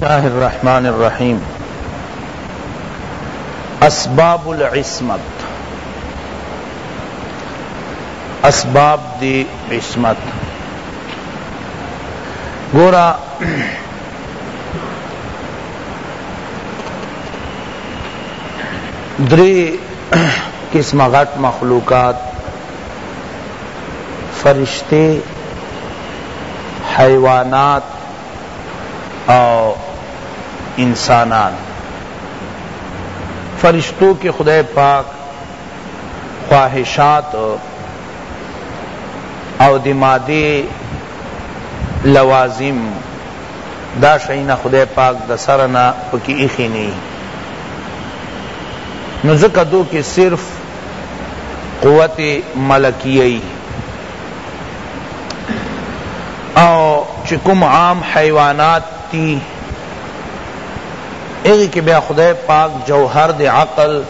الله الرحمن الرحیم اسباب العصمت اسباب دی عصمت گورا دری قسم غٹ مخلوقات فرشتے حیوانات او انسانان فرشتو کې خدای پاک خواهشات او د ماده لوازم دا شینا خدای پاک د سرنا پکې اخی نه نو ځکه دو کې صرف قوت ملکیه او چې کوم عام حیوانات تی اغی که بیا خدای پاک جوہر دی عقل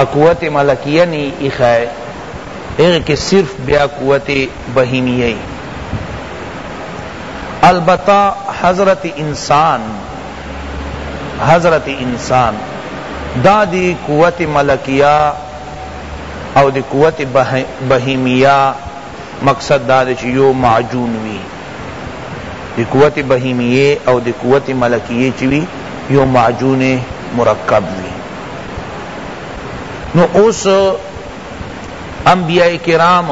اقوت ملکیہ نی اخائے اغی که صرف بیا قوت بہیمیہ البتہ حضرت انسان حضرت انسان دا دی قوت ملکیہ او د قوت بهیمیه مقصد دا دی چې یو معجون وي د قوت بهیمیه او د قوت ملکیه چې وي یو معجون مرکب وي نو اوس انبیاء کرام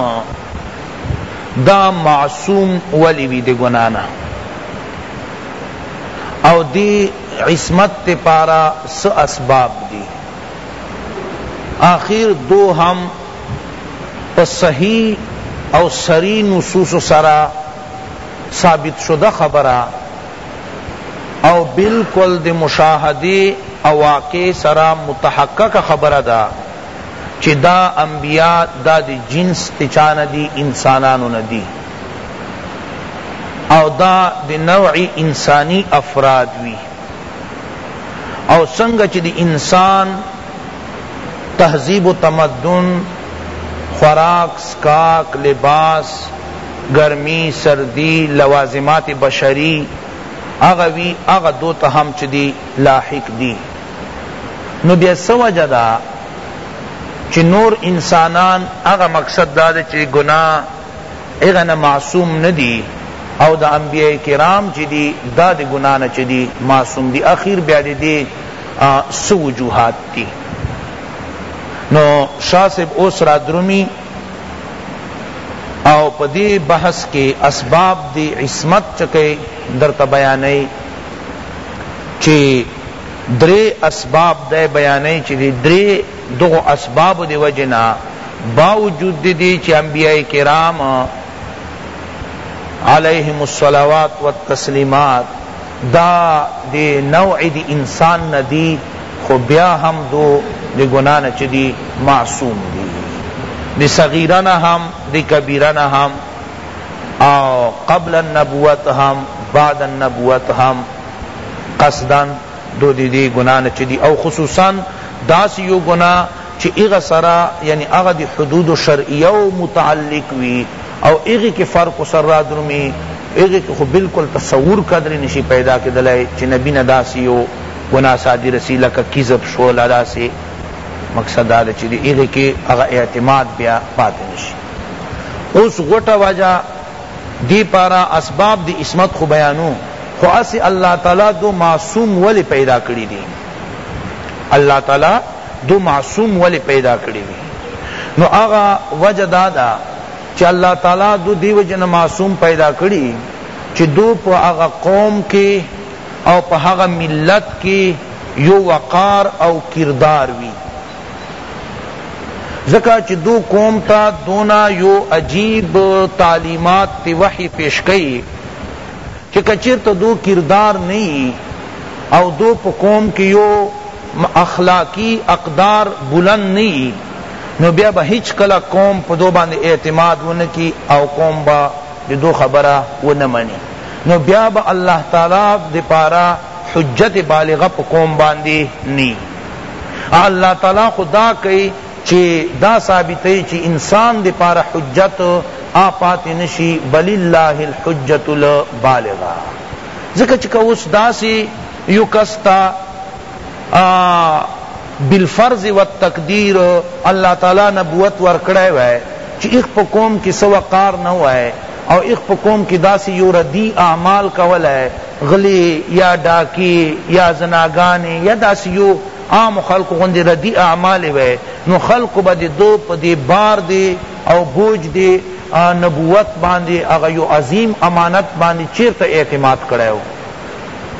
دا معصوم ولی وی دی گنانا او دی عصمت تی پارا س اسباب دی اخیر دو هم په صحیح او صریح نصوص سره ثابت شده خبره او بالکل د مشاهدی او واقع سره متحققه خبره ده چی دا انبیاء دا دی جنس تچا ندی انسانانو ندی او دا دی نوع انسانی افراد وی او څنګه چې د انسان تهذیب و تمدن خوراک سکاک لباس گرمی سردی لوازمات بشری هغه وی هغه دو ته هم چې دی لاحق دی نو بیا څه وجه ده چې نور انسانان هغه مقصد دا دی چې ګناه هغه نه معصوم نه دی او د انبیاء کرام چی دی دا د ګناه نه چی دی معصوم دی اخیر بیا د دی څه وجوهات دی نو شاه صاحب اوس را درومی او په دی بحث کې اسباب دی عصمت چکه در ته بیانې چې درې اسباب دی بیانې چې درې دغو اسبابو د وجې نه باوجود د دې چې انبیاء کرام علیهم الصلوات والتسلیمات دا د نوع د انسان نه دي خو بیا هم دو د ګناه نه چې دي معصوم دي د صغیره نه هم د کبیره نه هم او قبل النبوت هم بعد النبوت هم قصدن ددې دې ګناه نه چه دي او خصوصا داسې يو ګناه چه هغه سره يعني هغه د حدودو شرعيو متعلق وي او هغې کې فرق و سر رادرومي هغې کې خو بلکل تصور قدر نشي پيدا کيدلای چه نبي نه داسې يو ګناه صادره سي لکه کذب شو لا داسې مقصد دا ده چه دي هغې کې هغه اعتماد بيا پاتې نشي اوس غټه وجه دی پاره اسباب د عصمت خو بیانو خو هسی الله تعالی دو معصوم ولی پیدا کړی دی الله تعالی دو معصوم ولی پیدا کړی دی نو هغه وجه دا ده چې الله تعالی دو دیو جن معصوم پیدا کړی چې دو په هغه قوم کې او په هغه ملت کې یو وقار او کردار وی ځکه چی دو قوم ته دونه یو عجیب تعلیمات تی وحی پیش کئی چی که چرته دو کردار نه یی او دو په قوم کی یو اخلاقی اقدار بلند نه یی نو بیا به هیڅ کله قوم په دو باندی اعتماد ونه کی او قوم به د دو خبره ونه منی نو بیا به الله تعالی دپاره حجت بالغه په قوم باندی نه یی. الله تعالی خو دا کئی چی دا ثابتی چی انسان دی پار حجت آپات نشی بل اللہ الحجت البالغا ذکر چکا اس دا سی یو کستا بالفرض والتقدیر اللہ تعالی نبوت ورکڑے وے چی ایخ پا قوم کی سوقار نو ہے او ایخ پا قوم کی دا سی یو ردی اعمال کول ہے غلې یا ډاکې یا زناګانې یا داسې یو عامو خلکو غوندې ردي اعمال یې وای نو خلکو به د ده په دې بار دې او بوج دې نبوت باندې هغه یو عظیم امانت باندې چیرته اعتماد کړی و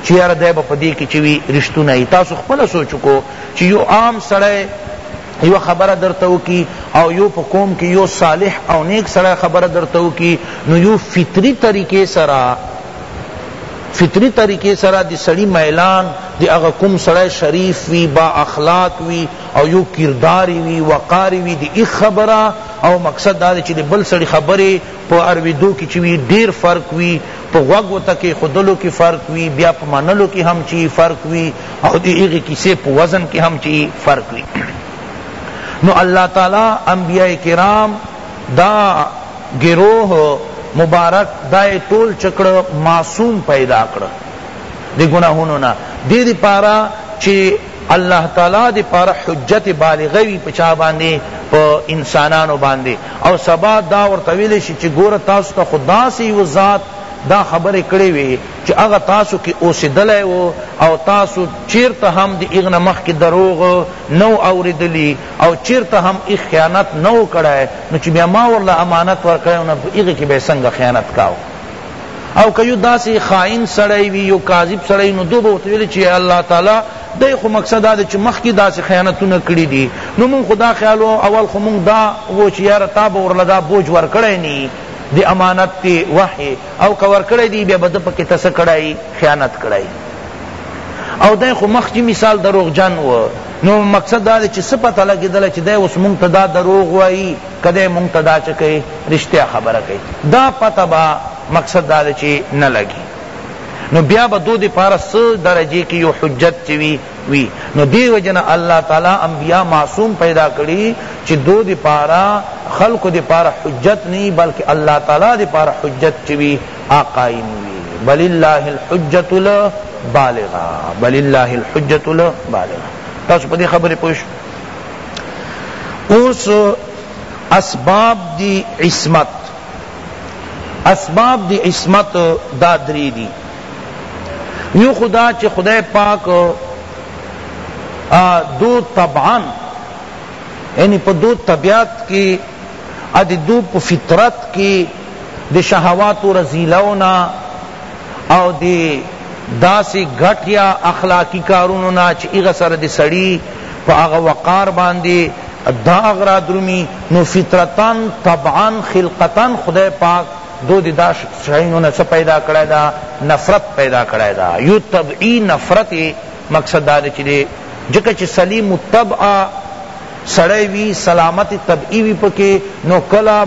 چې یاره دی به په دې کې چې وي رښتونه وي تاسو خپله سوچ وکړو چې یو عام سړی یو خبره درته وکي او یو په قوم کې یو صالح او نیک سړی خبره درته وکي نو یو فطري طریقې سره فطری طریقی سره د سړی میلان د هغه کوم سړی شریف وی با اخلاق وی او یو کردار وی وقار وی د ایخ خبره او مقصد دا دی چی د بل سړی خبری په ارویدو کی چی وی ډیر فرق وی په غوږ ورته کیښودلو کی فرق وی بیا په منلو کی هم چی فرق وی او د هغی کیسه په وزن کی هم چی فرق وی نو الله تعالی انبیاء کرام دا ګروه مبارک دای ټول چه کړ معصوم پیدا کړ دی ګناهونو نه دی دی پاره چه الله تعالی دی پاره حجت بالغه وی په چا باندې په انسانانو باندې او سبا دا ورته ویل شي چې ګوره تاسو ته خدا سی و ذات دا خبر کړی وی چې هغه تاسو کې اوسیدلای وو او تاسو چیرته هم دی اغنه مخ کې دروغ نو اوریدلی او چیرته هم یې خیانت نه و کړی نو چې بیا ما ورله امانت ورکړی و نو په هغې کې به یې څنګه خیانت کاوه او که یو داسی خائن سړی وی یو کاذب سړی نو دو به ورته ویل چې الله تعالی دی خو مقصد دا چې مخکې داسی خیانتونه کړی دي نو مونږ خو دا خیال اول خو مونږ دا و چې یاره تا به ورله دا بوج ورکړی نی دی امانت تی وحی او که ورکړی دی بیا به ده پکې ته څه کړی خیانت کړی او دی خو مخکې مثال دروغجن و نو مقصد دا دی چی څه پته لګیدله چی دی اوس مونږ ته دا دروغ وایی که دی مونږ ته دا چه کئی رشتیا خبره کئی دا پته به مقصد دا دی چی نه لګی نو بیا به دو دی پاره څه درجه کی یو حجت چی وی وی نو دی وجه نه الله تعالی انبیاء معصوم پیدا کړی چی دو دی پاره خلق دی پاره حجت نی بلکہ الله تعالی دی پاره حجت چی وی آ قائم وی وللہ الحجۃ البالغہ وللہ الحجۃ البالغہ تاسو په دې خبره پوه شئ اوس اسباب دی عصمت اسباب دی عصمت دا دری دی یو خدا چې خدای پاک دو طبعا یعنی په دو طبیعت کې ا د دوئ په فطرت کی د شهواتو رذیلؤ نه او د داسی غټ یا اخلاقی کارونو نه چی هغه سره د سړی په هغه وقار باندی داغ را درومی نو فطرتا طبعا خلقتا خدای پاک دو د دا شئینو نه څه پیدا کړی دا نفرت پیدا کړی دا یو طبعی نفرت مقصد دا دی چی دی ځکه چی سلیم الطبع سړی وی سلامت طبعی وی پکی نو کله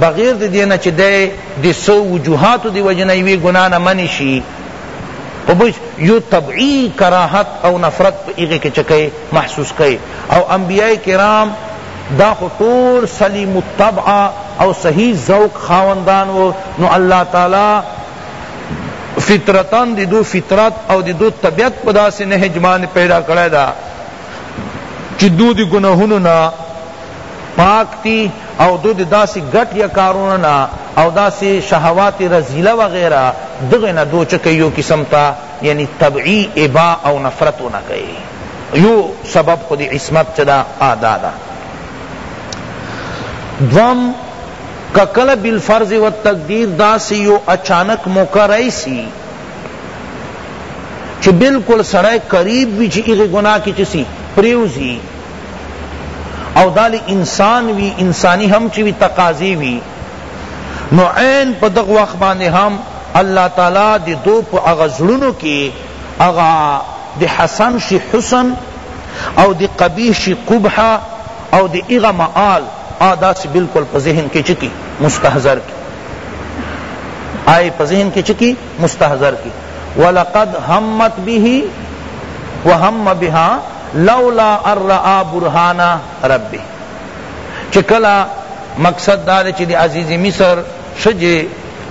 بغیر دی دینه چی دی دی سو وجوهات دی وجنه یوی گناه نه منی شی او بس یو طبعی کراحت او نفرت پا ایغی که چکے محسوس کئے او انبیاء کرام دا خو ټول سلیم الطبع او صحیح ذوق خاوندان و نو الله تعالی فطرتاً دی دو فطرت او دی دو طبیعت په داسې نهج باندې پیدا کړی ده چې دو دی ګناهونو نه پاک تی او دو دی داسې ګټ یا کارونه نه او داسې شهوات رزیله وغیرہ دغه نه دو چکه یو قسم تا یعنی طبعی ابا او نفرت نه کوي یو سبب خود عصمت چدا آدادا دوام که کله بالفرض والتقدیر داسی یو اچانک موقع رایسی چی بالکل سړی قریب وی چی ایغی گناه کی چسی پریوزی او دالی انسان وی انسانی هم چی وی تقاضی وی نو عین په دغ وخت باندې هم الله تعالی دی دو په هغه زړونو کې هغه دی حسن شي حسن او دی قبیح شي قبح او د هغه مآل آ داسې بلکل په ذهن کې چه کی مستحضر کی آ یې په ذهن کې چه کی مستحضر کی ولقد همت به وهم بها لولا ان رآ برهان ربه چه کلا مقصد دا چې د عزیز مصر شجه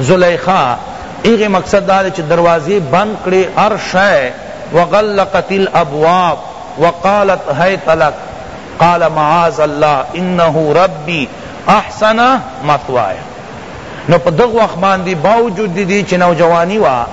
زلیخا ایغه مقصد دا چې دروازې بند کړي هر شی وغلقت الابواب وقالت هیت لک قال معاذ الله انه ربی احسن مثوای نو په دغه وخت باندې باوجود دې چې نوجوانی وا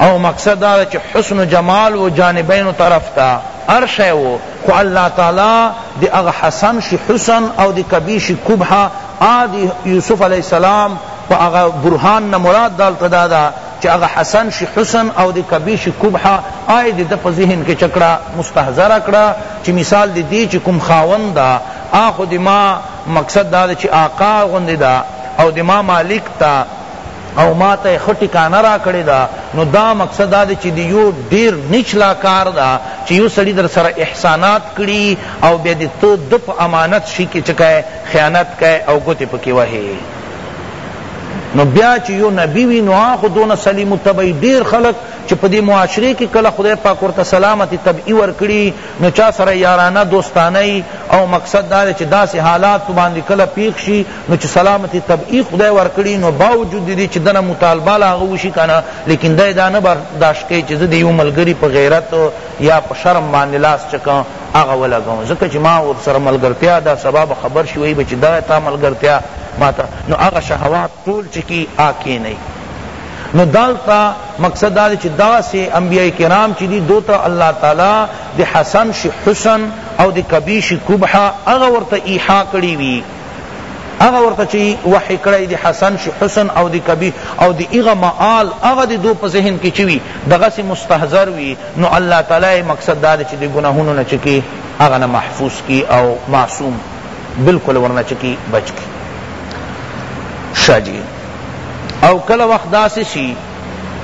او مقصد دا چې حسن و جمال و جانبین طرف تا هر شی و خو الله تعالی دی هغه حسن شي حسن او دی کبیر شي قبح آد یوسف علیہ السلام په هغه برهان نه مراد دالته دادا چه هغه حسن شی حسن او د کبی شی کبح آئ د ده په ذهن کښې چه کړه مستحضره کړه چه مثال د دې چه کوم خاوند ده هغه خو د ما مقصد دا ده چه آقا غوندې ده او د ما مالک ته او ما ته ښه ټکانه راکړې ده نو دا مقصد دا ده چه د یو ډیر نچلا کار ده چه یو سړی در سره احسانات کړي او بیا دې ته ده په امانت شی کښې چه کئ خیانت کئ او ګوتې پکې وهې نو بیا چې یو نبی وی نو خو دونه سلیم الطبعی ډیر خلق چې په دې معاشره کې کله خدای پاک ورته سلامت طبعی ورکړي نو چا سره یارانه دوستانه او مقصد دا چې داسې حالات باندې کله پیښ شي نو چې سلامت طبعی خدای ورکړي نو باوجود دې چې دنه مطالبه لا غوشي کنه لیکن دا دا نه برداشت کوي چې دې یو ملګری په غیرت یا په شرم باندې لاس چکا هغه ولګوم ځکه چې ما ورسره ملګرتيا ده سبا به خبر شي ويي به چې دا تا ملګرتيا ماته نو هغه شهوات ټول چکي آ کيني نو دالتا مقصد دا چې دا سه انبیاء کرام چې دي دوته الله تعالی د حسن شي حسن او د کبیش کبحه هغه ورته ایحا کړی وی هغه ورته چی وحی کړی دی حسن شی حسن او دی کبیح او دی هغه مآل هغه دی دو په ذهن کی چی وی دغه سی مستحضر وی نو الله تعالی مقصد دا دی چی دی گناهونو نه چکی هغه نه محفوظ کی او معصوم بالکل ورنه چکی بچ کی شاجی او کله وخت داسی شی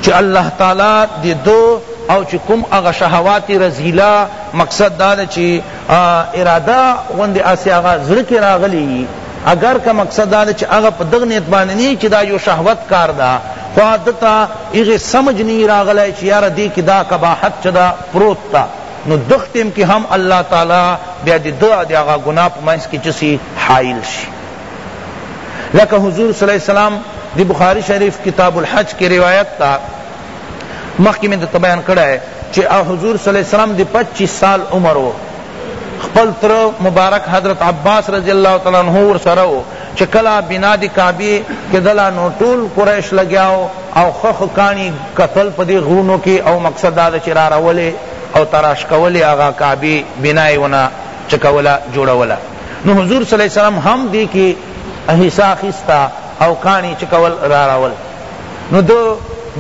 چی الله تعالی دی دو او چی کم هغه شهوات رذیلہ مقصد دا دی چی اراده غوندې هسې هغه زړه کې راغلي يي اګر که مقصد دا ده چې هغه په دغه نيت باندې نه يي چې دا يو شهوت کار ده خو هغه ده ته هغه سمجھ نه يي راغلی چې ياره دې کې دا قباحت چې ده پروت ده نو دغه ټيم کې هم الله تعالی بيا د ده د هغه ګناه په منځ کې څه شي حائل شي لکه حضور صلی الله علیه وسلم دی بخاری شریف کتاب الحج کی روایت تا مخکی می درته بیان کړی چی حضور صلی الله علیه وسلم دی پچیس سال عمر وو خپل تر مبارک حضرت عباس رضی اللہ تعالی عنہ ورسره وو چی کلا بنا دی کعبی کدلا نو ټول قریش لګیاو او خخ کانی قتل پدی غونو کی او مقصد دا چی را رولی او تراش کولی آغا کعبی بنای ونا چکولا جوړولا نو حضور صلی اللہ علیہ وسلم هم دی کی حصہ خستا او کانی چکول را راول نو د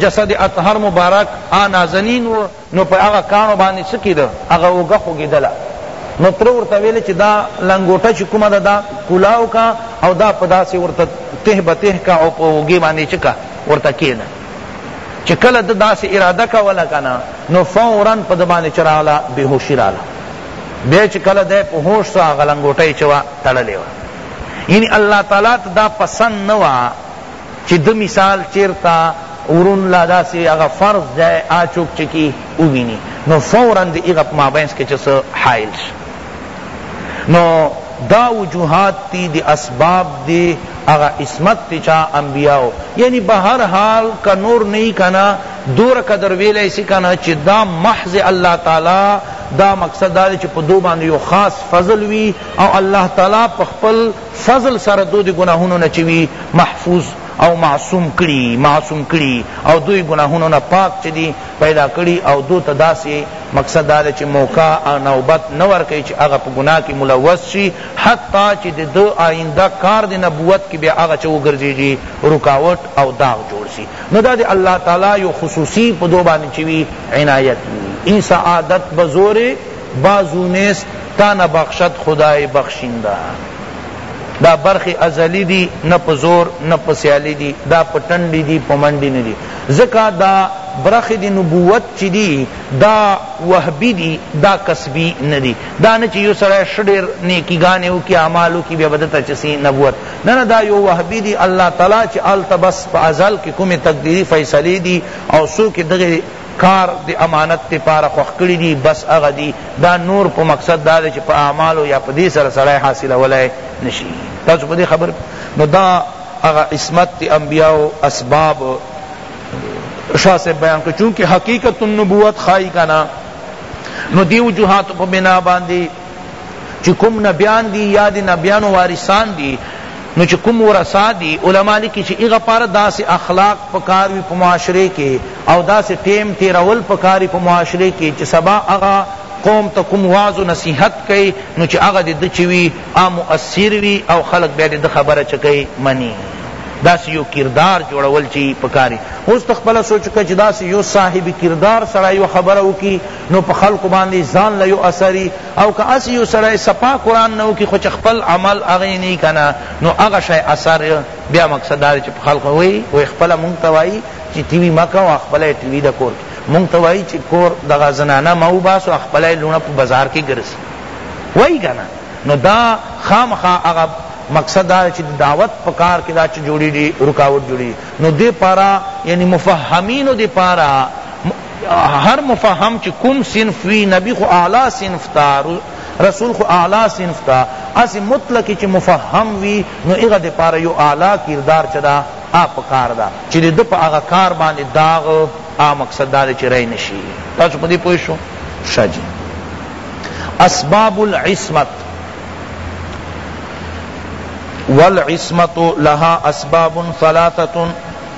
جسد اطهر مبارک هغه نازنین و نو په هغه کاڼو باندې څه کېده هغه اوږه خوږېدله نو تره ورته ویل چې دا لنګوټه چې کومه ده دا کولاو کا او دا په داسې ورته ته به ته کا او په اوږې باندې چې کا ورته کېده چې کله د داسې اراده کوله که نه نو فورا په د باندې چې راغله بېهوشي راغله بیا چې کله دی په هوش سو هغه لنګوټه یې چې وه تړلې وه یعنی الله تعالی ته دا پسند نه وه چی ده مثال چیرته ورون لا داسی هغه فرض ځای آچوک چه کی ووینی نو فورا دی هغه په مابینس کی چه څه حائل شی نو دا وجوهات تی دی اسباب دی هغه عصمت تی چا انبیاءو یعنی بهر حال که نور نی کنا دور قدر ویلی سی کنا چی دا محض اللہ تعالی دا مقصد دا چی پا دو باندی یو خاص فضل وی او اللہ تعالی پا خپل فضل سره دودی ګناهونو نه چه وی محفوظ او معصوم کړی معصوم کړی او دوی ګناهونو نه پاک چه دی پیدا کړی او دو ته داسی مقصد دا ده چه موقع او نوبت نه ورکوی چه هغه په ګناه کی ملوث شی حتی چه د ده آینده کار د نبوت کی بیا هغه چه وګرځیږی رکاوټ او داغ جوړ سی نو دا د الله تعالی یو خصوصی په دو باندی چه وی عنایت وی ای سعادت بزور بازو نیست تا نبخشد خدای بخشینده دا برخی ازلی دی نه په زور نه په سیالی دی دا په ټنډی دی په منډی نه دی ځکه دا برخی دی نبوت چی دی دا وهبی دی دا کسبی نه دی دا نه چی یو سړی ښه ډیر نیکی ګانې وکړي اعمال وکړي بیا به دته چه سی نبوت نه نه دا یو وهبی دی الله تعالی چی هلته بس په ازل کې کومې تقدیري فیصلې دي او څوک دغه کار د امانت د پاره خوښ کړی دی بس هغه دی دا نور په مقصد دا دی چی په اعمالو یا په دی سره سړی حاصلولای نشی تاسو په دی خبر نو دا هغه عصمت د انبیاء اسباب شاہ سے بیان کر چونکہ حقیقت النبوت خائی کنا نو دی وجوہات پا بنا باندی چی کوم نبیان دی یا دی نبیانو وارثان دی نو چی کوم ورثا دی علماء لکی چی ایغا پارا داسی اخلاق پکار وی پا معاشرے کے او داسی ٹیم تیرول پکار وی پا معاشرے کے چی سبا اغا قوم تا کوم وعظ و نصیحت کئی نو چی اغا دی د چی وی آ مؤثر وی او خلق بیا دی د خبر چکی منی داسی یو کردار جوړول چی پکاری اوس تخپل سوچ کچ داسی یو صاحب کردار سره یو خبره وکی نو په خلقو باندی ځان له یو اثری او که اسی یو سړی صفا قرآن نو کی خوچ خپل عمل اغی نی کنا نو اغا شای اثر بیا مقصد دار چی په خلقو وی وی خپل مونږ توائی چی تیوی مکا و خپل تیوی دا کور مونږ توائی چی کور دغا زنانا مو باس و خپل لونه په بازار کی گرس وی کنا نو دا خام خا اغا مقصد دا چی دعوت پکار کی دا چی جوڑی دی رکاوٹ جوڑی نو دی پارا یعنی مفهمینو دی پارا هر مفهم چی کوم صنف وی نبی خو اعلی صنف تا رسول خو اعلی صنف تا اسی مطلق چی مفهم وی نو اغا دی پارا یو اعلی کردار چه دا آ پکار دا چی دی د پا اغا کار باندی داغ آ مقصد دا دی چی رئی نشی تاسو پدی پوه شو شا جی اسباب العصمت والعصمت لها اسباب ثلاثه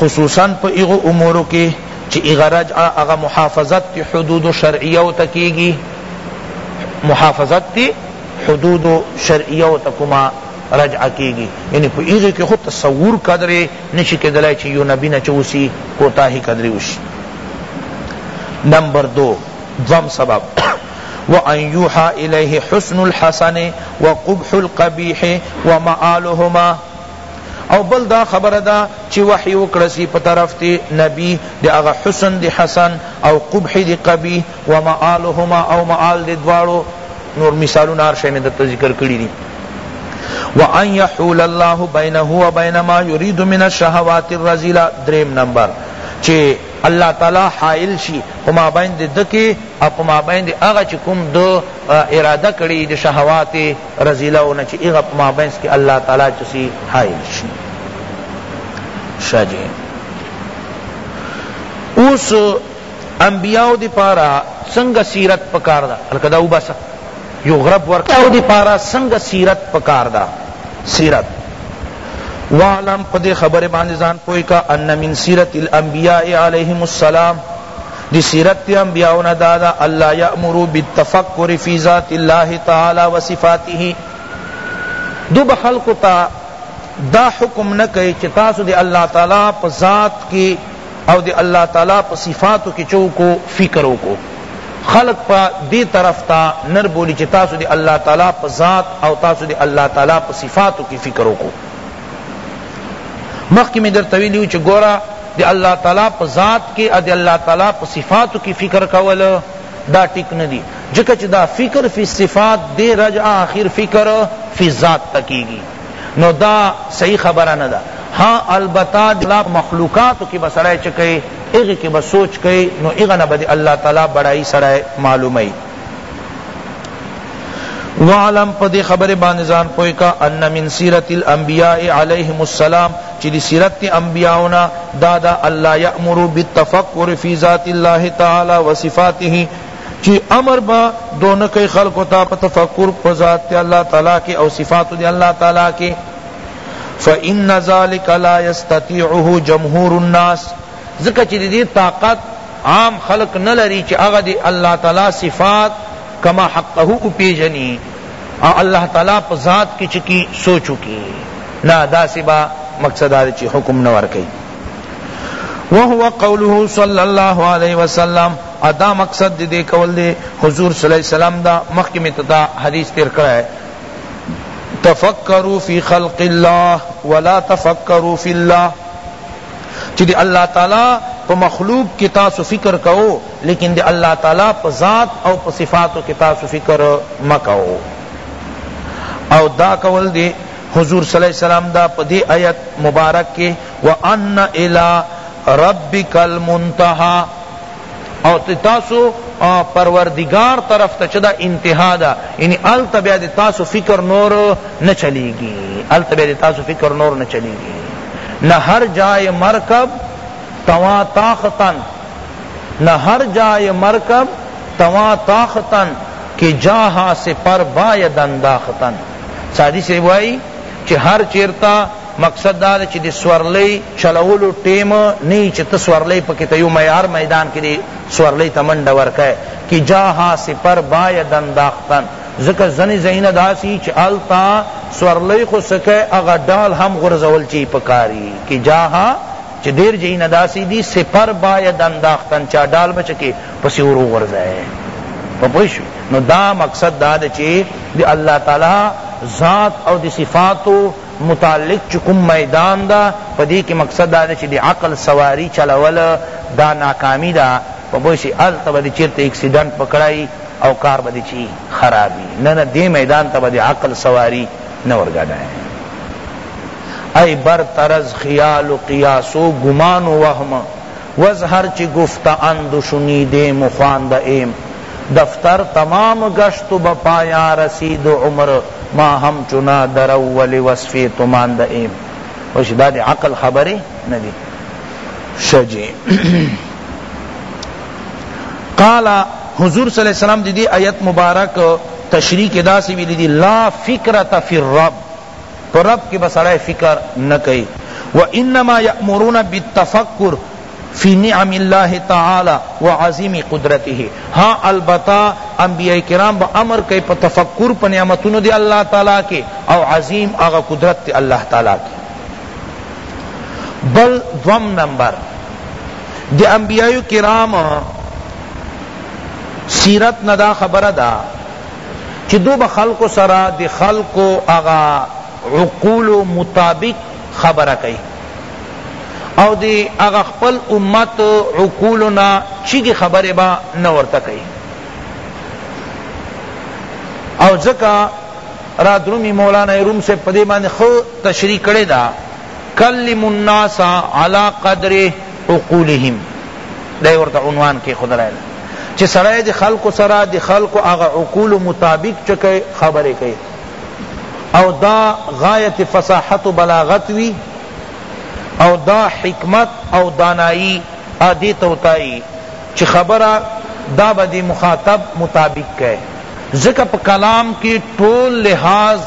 خصوصا په هغو امورو کې چې هغه رجعه هغه محافظت تی حدود شرعیه و ته کیږي محافظت تی حدود شرعیه و ته کومه رجعه کیږي یعنی په هغه کې خو تصور قدرې نشي کېدلای چې یو نبی نه چوسی کوتاهی قدرې وشي نمبر دو دوم سبب وأن يوحى إليه حسن الحسن وقبح القبيح ومآلهما او بل دا خبره ده چی وحی وکړه سی په طرف تی نبی د هغه حسن د حسن او قبح د قبیح و مآلهما او مآل د دواړو نور مثالونه هر شی می درته ذکر کړی دی وان یحول الله بینه و بین ما یرید من الشهوات الرذیلہ دریم نمبر چی الله تعالی حائل شی پما بین د دکی او پما بین د هغه چې کوم دو اراده کړی د شهوات رزیلو نه چی هغه په مابینس کی الله تعالی چسی حائل شی شا جی اوس انبیاء دی پارا څنګه سیرت پکار ده الکه دا وباسه یو غرب ورکا او دی پارا څنګه سیرت پکار ده سیرت وعلم پدې خبره باندې ځان پوي کا ان من سیرت الانبیاء علیهم السلام دی سیرت دی انبیاء نا دادا الا یامروا بالتفکر فی ذات اللہ تعالی و صفاته دو به خلقو تا دا حکم نه کئ چه تاسو دی اللہ تعالی په ذات کی او دی اللہ تعالی په صفاتو کی چو کو فکر وکو خلق پا دی طرف تا نر بولی چه تاسو دی اللہ تعالی په ذات او تاسو دی اللہ تعالی په صفاتو کی فکر وکو مخکی می درته ویلیو چی ګوره دی الله تعالی په ذات کی ادی الله تعالی په صفاتو کی فکر کول دا ټیک ندی ځکه چی دا فکر فی الصفات دی رجع آخر فکر فی الذات تکیگی نو دا صحیح خبره ندا ہاں البتہ دی مخلوقاتو کی بسرائی چکے اغی کی بسوچ کئی نو اغنا بدی اللہ تعالی بڑائی سرائی معلومی وعلم په دې خبرې باندې ځان پوه کا ان من سیرت الانبیاء علیهم السلام چې د سیرت انبیاءنا دا دا الله یامر بالتفکر فی ذات الله تعالی و صفاته چی امر با دونوں کے خلق تا تفکر پذات اللہ تعالی کے او صفات دی اللہ تعالی کے فإن ذلك لا يستطيعه جمهور الناس ځکه چی ددی طاقت عام خلق نلری چی هغه د الله تعالی صفات کما حقه وپیژنی او الله تعالی په ذات کی چه کی سوچ وکی نه داسی با مقصد دا چی حکم نه ورکوی وهو قوله صلی اللہ علیہ وسلم ادا مقصد دے کول دے حضور صلی اللہ علیہ وسلم دا مخکم تتا حدیث تیر کرا ہے تفکروا فی خلق اللہ ولا تفکروا فی اللہ چی دی الله تعالی په مخلوق کی تاسو فکر کوو لیکن دی الله تعالی په ذات او په صفاتو کی تاسو فکر مه کوو او دا کول دی حضور صلی اللہ علیہ وسلم دا پا دی آیت مبارک کے وَأَنَّ إِلَىٰ رَبِّكَ الْمُنْتَحَىٰ او تاسو پروردگار طرف ته چه دا انتها ده یعنی هلته بیا د تاسو فکر نور نه چلیږي هلته بیا د تاسو فکر نور نه چلیږي نه هر جای مرکب توا تاختن نه هر جای مرکب توا تاختن کہ جاہا سے پر باید انداختن سادی سے وائی چه هر چیرتا مقصد دا ده چی د سورلی چلولو ټیم نه یی چی ته سورلی پکی ته یو هر میدان کی دی سورلی ته منډه ورکه کی جا ها سپر باید انداختن ځکه ځنې ځایونه داسې چې هلته سورلۍ خو څه کوي هغه ډال هم غورځول چې پکار وي که جاها چې ډېر ځایونه داسې دي سپر باید انداختن چا ډال به چکې پسې ور وغورځوي په پوه شوې نو دا مقصد دا ده چې د الله تعالی ذات او د صفاتو متعلق چی کوم میدان ده په دی کی مقصد دا ده چی د عقل سواری چلول دا ناکامی ده په پوه شی هلته به دی چیرته ایکسیډنټ په کړای او کار به دی چی خراب وی نه نه دی میدان ته به د عقل سواری نه ورګډای ای بر طرز خیال و قیاس و ګمان و وهم وز هر چه گفت اند و شنیدیم و خوانده ایم دفتر تمام گشت و به پایان رسید و عمر ما همچنا در اول وصفی تو مانده ایم وش دا دی عقل خبری ندی شه جی قال حضور صلی اللہ علیہ وسلم دی دی آیت مبارک تشریح کے دا سی ویلی دی لا فکرت فی الرب په رب کی به سړی فکر نه کوي وانما یامرون بالتفکر فی نعم اللہ تعالی و عظیم قدرته ہاں البتہ انبیاء کرام با امر کئی پا تفکر پا نعمتون دی اللہ تعالی کے او عظیم اغا قدرت دی اللہ تعالی کے بل دوم نمبر دی انبیاء کرام سیرت ندا خبر دا چی دو به خلقو سره د خلقو هغه عقولو مطابق خبره کئی او د هغه خپل امت عقولو نه چیږی خبری به نه ورته کئی او ځکه را درومی مولانا روم صاحب پدی باندی خو تشریح کړی دا کلموا الناس علی قدر عقولهم دا یې ورته عنوان کېښودلی دی چې سړی د خلکو سره د خلکو هغه عقولو مطابق څه کوي خبرې کوي او دا غایت فصاحت و بلاغت وی او دا حکمت او دانائی آدی توتائی چی خبرہ دا بدی مخاطب مطابق کئے ذکر پا کلام کی ٹول لحاظ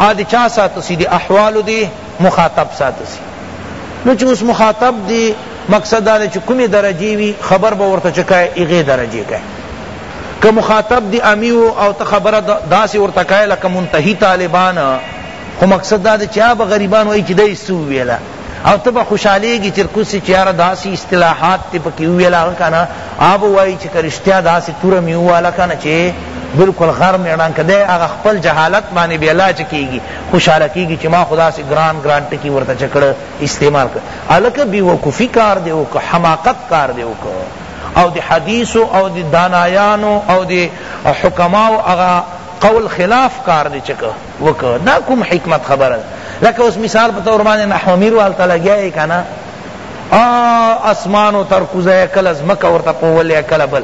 هغه دی چا ساتو سی دی احوالو دی مخاطب ساتو سی نو چی اس مخاطب دی مقصد دا چی کمی درجی وی خبر با ورته چکای اغی درجی کای که مخاطب دی امیو او ته خبر دا سی ورته کای لکه منتهی طالبان خو مقصد دا چی آب غریبان وی چی دی سو ویلا او ته به خوشحالیږي چرکوس چې یاره داسې اصطلاحات ته پکې وویل هغه کنه آب وایي چې که رښتیا داسې توره مې وواله کنه چې بالکل غر مې ړنګ که دی هغه خپل جهالت باندې بیا لا چې کېږي خوشحاله کېږي چې ما خو داسې ګران ګران ټکي ورته چې کړه استعمال کړه هلکه بېوقوفي کار دی وکړه حماقت کار دی وکړه او د حدیثو او د دانایانو او د حکماو هغه قول خلاف کار دی چې وکړه دا کوم حکمت خبره ده لکه اوس مثال په تور باندې نحو میر والته لګیا یې که نه اسمانو تر کوزه کله ځمکه ورته پوولې کله بل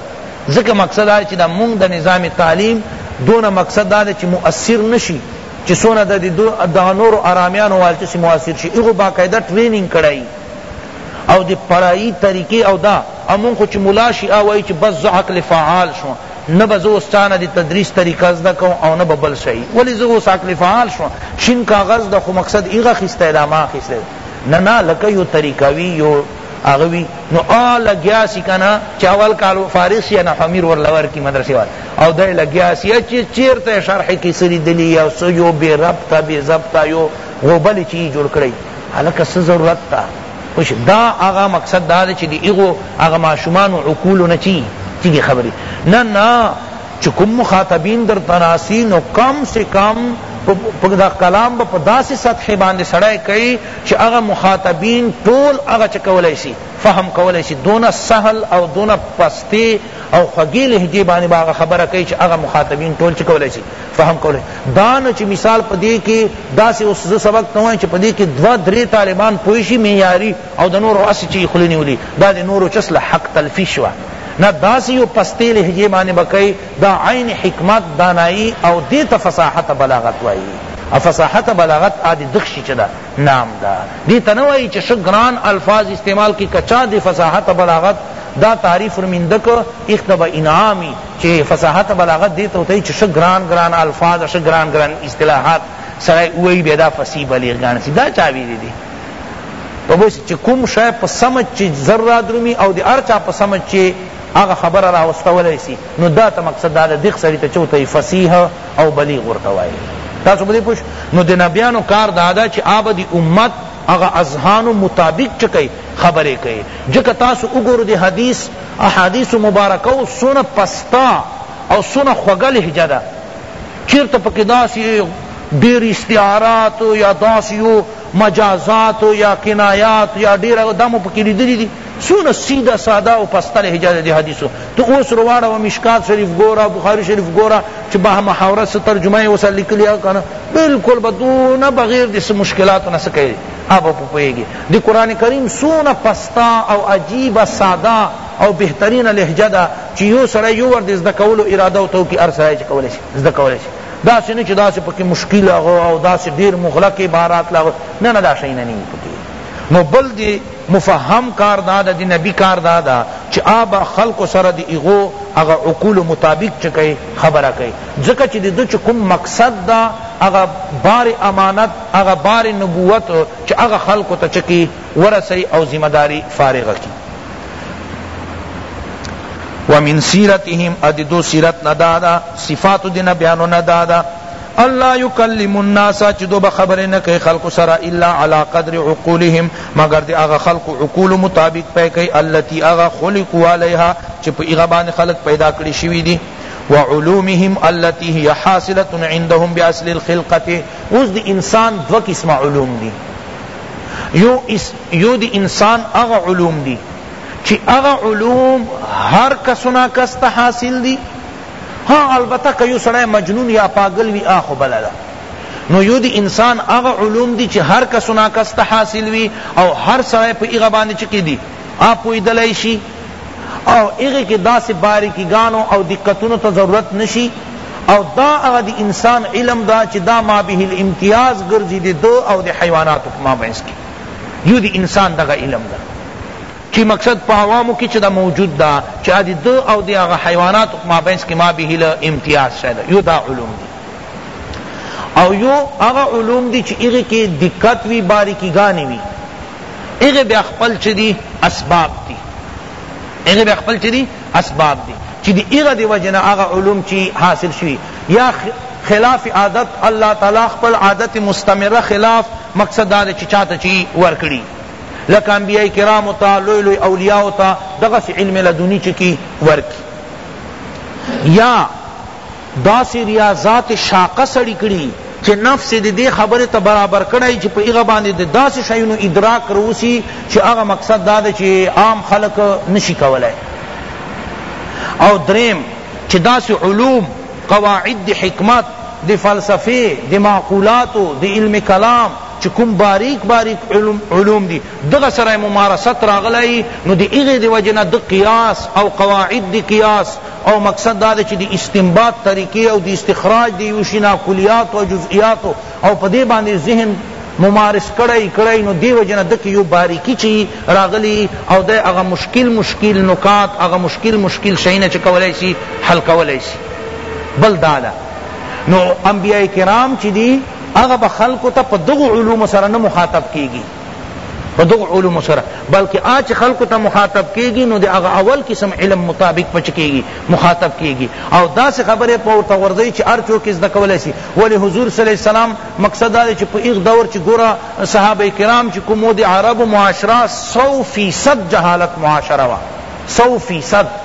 ځکه مقصد دا چې دا مونږ د نظام تعلیم دونه مقصد دا دی چې مؤثر نشي چې څونه د دغه نورو ارامیانو والته چې مؤثر شي هغو باقاعده ټریننګ کړی او د پرایی طریقې او دا امون خو چې ملا شي وایي چې بس زه عقل فعال شوم نه به زه اوس چا نه د تدریس طریقه زده کوم او نه به بل شی ولی زه اوس عقل فعال شوم شین کاغذ ده خو مقصد هغه اخیستی ده ما اخیستی ده نه نه لکه یو طریقه وي یو هغه وي نو هغه لګیا سي که نه چې اول کال فارغ سي نه امیر ورله ورکړي مدرسې وال او دی لګیا سي چې چېرته شرح کې څه لیدلي یو څه یو بې ربطه بې ضبطه یو غوبل چې یې جوړ کړی هلکه څه ضرورت ته وش دا هغه مقصد دا دی چی دی هغو هغه ماشومانو عقولو نه چی تیږی خبری نه نه چی کوم مخاطبین در تناسی نو کم سے کم پا دا کلام با پا داسی سطح باندی سڑای کئی چی هغه مخاطبین طول هغه چی کولای سی فهم کولای سی دونه سهل او دونه پستی او خوږی لهجی باندی با هغه خبره کئی چی هغه مخاطبین طول چی کولای سی فهم کولای دا نه چې مثال په دې کې داسې اوس زه سبق ته وایم چې په دې کې دوه درې طالبان پوه شي معیاري او د نورو هسې چې یې خولې نیولي دا د نورو چس له حق تلفي شوه نه داسې یو پستې لهجې باندې به کوي دا عین حکمت دانایی او دې ته فصاحت بلاغت وایي فصاحت بلاغت آدی دخشی چدا نام دا دی تنوائی چش گران الفاظ استعمال کی کچا دی فصاحت بلاغت دا تعریف رمندک اختبا انعامی چی فصاحت بلاغت دی ته وتای چی شه ګران ګران الفاظ شه ګران ګران اصطلاحات سړی وای بیا دا فصیح بلیغ ګان سی دا چا ویلی دی په بس چی کوم شای په سمج چی زر را درومی او دی ارچا په سمج چی هغه خبر را واستولای سی نو دا ته مقصد دا دغ سړی ته چوتای فصیح او بلیغ ورته وای تاسو په دې پوښ نو د نبیانو کار دا دا چې آب دی امت هغه اذهانو مطابق چکی خبرې کوي ځکه تاسو وګورئ د حدیث احادیث مبارکه او څونه پسته او څونه خوږه لهجه ده چیرته پکې داسې ډیر استعارات یا داسې یو مجازات یا کنایات یا ډیر دا مو پکې لیدلي دي څونه سیده ساده او پسته لهجه ده د حدیثو ته اوس رواړه و مشکات شریف ګوره بخاری شریف ګوره چې به محاوره څه ترجمه یې وسه لیکلي کنه بالکل به دونه بغیر د څه مشکلاتو نه څه کوي اب به پوهیږی دی قرآن کریم سونه پستا او عجیب ساده او بهترین لهجه ده چی یو سړی یو ور دی زده کولو اراده تو کی هر سړی چی کولی شي زده کولی شي داسې نه چې داسې پکې مشکل هغه او داسې ډیر مغلق عبارات لاغو نه نه دا شي نه نه پکې نو بل دی مفهم کار دا دی نبی کار دا دا چې آبا خلق سره دی ایغو هغه عقول مطابق چکه خبره کوي ځکه چې د دوی کوم مقصد دا هغه بار امانت هغه بار نبوت چه هغه خلقو ته چه کی ورسی او ذمه داری فارغه کی ومن سیرتهم ادی دو سیرت ندادا صفات دی نبیانو ندادا اللہ یکلم الناس چی دو بخبر نکی خلق سرا الا علی قدر عقولهم مگر دی اغا خلق عقول مطابق پی کئی اللتی اغا خلق علیها چی پی اغا بان خلق پیدا کری شوی دی وعلومهم اللتی هی حاصلت عندهم باصل الخلقت اوس د انسان دوه قسمه علوم دي یو یو د انسان هغه علوم دي چی هغه علوم هر کس نا کس ته حاصل دي ها البته که یو سړی مجنون یا پاگل وي آخو بله ده نو یو دی انسان هغه علوم دی چې هر کس نا کس ته حاصل وي او هر سړی په هغه باندې چې کی دی آ پوهیدلای شي او هغه کې داسې باریکی ګانو او دقتونو ته ضرورت نشي او دا هغه د انسان علم ده چې دا ما به الامتیاز ګرځي د ده او د حیواناتو په مابینځ کې یو د انسان دغه علم ده چی مقصد په عوامو کی چی دا موجود دا چی ادی دو او دی هغه حیوانات ما بینس کی ما به له امتیاز شاید یو دا علوم دی او یو هغه علوم دی چی هغه کی دقت وی باریکی گانی وی هغه بیا خپل چه دی اسباب دی هغه بیا خپل چه دی اسباب دی چه دی هغه دی وجنه هغه علوم چه حاصل شوی یا خلاف عادت اللہ تعالی خپل عادت مستمرہ خلاف مقصد دا چی چاہتا چی ورکڑی لکه انبیاء کرام تا لوی لوی اولیاء تا دغس علم لدنی چکی ورکی یا داسی ریاضات شاقه سړی کړی چه نفس یې د دې خبرې ته برابر کړی چه په هغه باندې د داسی شیونو ادراک راوسی چه هغه مقصد دا ده چه عام خلق نشی کولای او دریم چه داسی علوم قواعد د حکمت د فلسفې د معقولاتو د علم کلام چې کوم باریک باریک علوم, علوم دی دغه سره ممارست راغلی نو د هغې د وجې نه د قیاس او قواعد د قیاس او مقصد دا دی چی د استنباط طریقی او د استخراج د یو شی نه کلیات او جزئیات او په دی باندی ذهن ممارس کړی کړی نو دی وجه نه ده کی یو باریکی چی راغلی او دی هغه مشکل مشکل نکات هغه مشکل مشکل شیونه چی کولای شی حل کولای شی بل دا ده نو انبیاء کرام چی دی هغه به خلقو ته په دغو علوم سره نه مخاطب کیږي په دغو علومو سره بلکې آ چې خلکو ته مخاطب کېږي نو د هغه اول قسم علم مطابق په چې کېږي مخاطب کېږي او داسې خبرې په ورته غورځوي چې هر څوک یې زده کولی شي ولې حضور صلی الله علیه وسلم مقصد دا دی چې په هغه دور چې ګوره صحابه کرام چې کوم وو د عربو معاشره سو فیصد جهالت معاشره وه سو فیصد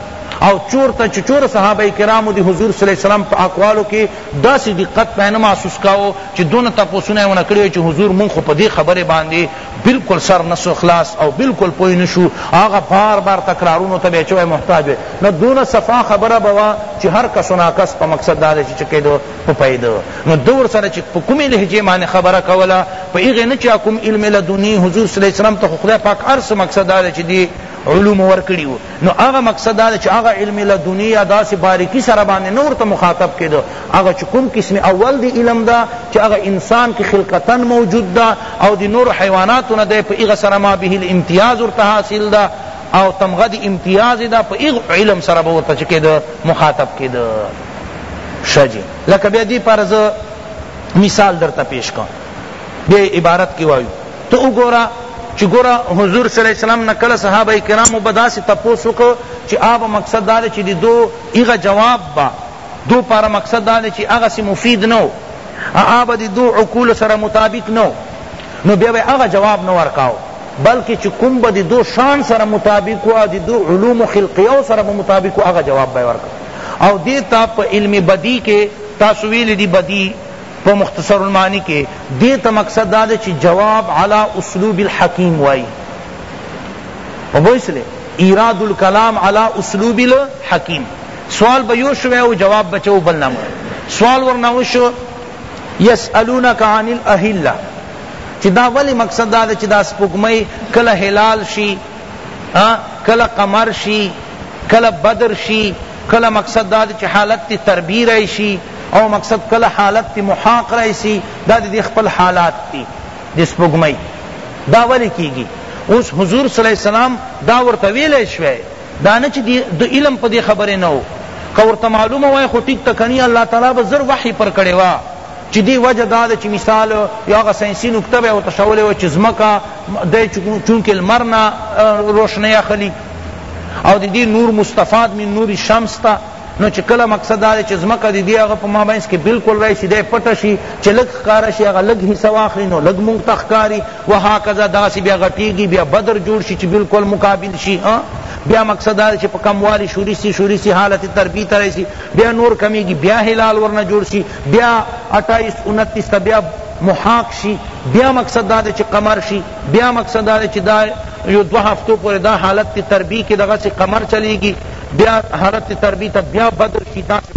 او چور ته چور صحابه کرامو دی حضور صلی الله علیه وسلم په اقوالو کې داسې دقت پهنه محسوس کاوه چې دونه تپوسونه یې ونه کړي وای چې حضور مونږ خو په دې خبرې باندې بلکل سر نه سو خلاص او بلکل پوه نه شو هغه بار بار تکرارونو ته به چې وای محتاج وای نو دونه صفا خبره به وه چې هر کس و ناکس په مقصد دا دی چې چه کېدو په پوهېدو نو ده ورسره چې په کومې لهجې باندې خبره کوله په هغې نه چا کوم علم لدني حضور صلی الله علیه وسلم ته خو خدای پاک هر څه مقصد دا دی چې دې علوم ورکړي وو نو هغه مقصد دا دی چه هغه علم لدنی یا داسی باریکی سره باندې نه ورته مخاطب کیده هغه چه کوم قسم اول دی علم ده چه هغه انسان کی خلقتا موجود ده او دی نور حیواناتو نه دی په هغه سره ما به الامتیاز ورته حاصل ده او تمغه دی امتیاز ده په هغه علم سره به ورته چه کیده مخاطب کیده شجی لکه بیا دی پر مثال در ته پیش کوم بیا یې عبارت کې وایو ته وګوره چې ګوره حضور صلی الله علیه وسلم نه کله صحابه کرامو به داسې تپوس وکړو چې آ به مقصد دا دی چې د دو هغه جواب به دو پاره مقصد دا دی چې هغسې مفید نه و آ به د دو عقول سره مطابق نه نو بیا به هغه جواب نه ورکاو بلکې چې کوم به د دو شان سره مطابق و د دو علوم خلقیو سره به مطابق و هغه جواب به ورکاو او دې تا په علم بدی کې تاسو ویلي دي بدی په مختصر المعانی کې دې ته مقصد دا دی چې جواب علی اسلوب الحکیم وای او بوسله ایراد الکلام علی اسلوب الحکیم سوال به یو شوی او جواب بچو بل نامو سوال ورنه وشو یسالونک عن الاهله چې دا ولی مقصد دا چې دا سپوږمۍ کله هلال شي کله قمر شي کله بدر شي کله مقصد دا چې حالت تربیر شي او مقصد کله حالت تی محاق راشی دا د دی خپل حالات دی د سپوږمۍ دا ولی کیږی اوس حضور صلی الله علیه وسلم دا ورته ویلی شوی دا نه چی د علم په دی خبره نه و که ورته معلومه وای خو ټیک ته کنی الله تعالی به زر وحی پر کړی وا چی دی وجه دا ده چی مثال یا هغه ساینسی نکته به ورته ښولی وای چی ځمکه دی چونکه لمر نه روشنی اخلی او دی نور مستفاد من نور الشمس تا نو چې کله مقصد دا دی چې ځمکه د دې هغه په مابینځ کې بالکل راشي دی پټه شي چې لږ ښکاره شي هغه لږ حصه واخلي نو لږ موږ ته ښکاري وهکذا دغسې بیا غټېږي بیا بدر جوړ شي چې بالکل مقابل شي بیا مقصد دا چې په کموالی شوری سی شوری سی حالت تربی ته رسی بیا نور کمیږي بیا هلال ورنه جوړ شي بیا 28 29 ته بیا محاق شي بیا مقصد دا چې قمر شي بیا مقصد دا دی چی دا یو دوه هفتو پوری دا حالت تربی کی دغسی قمر چلیږی بیا حالت تربی ته بیا بدر شی داسی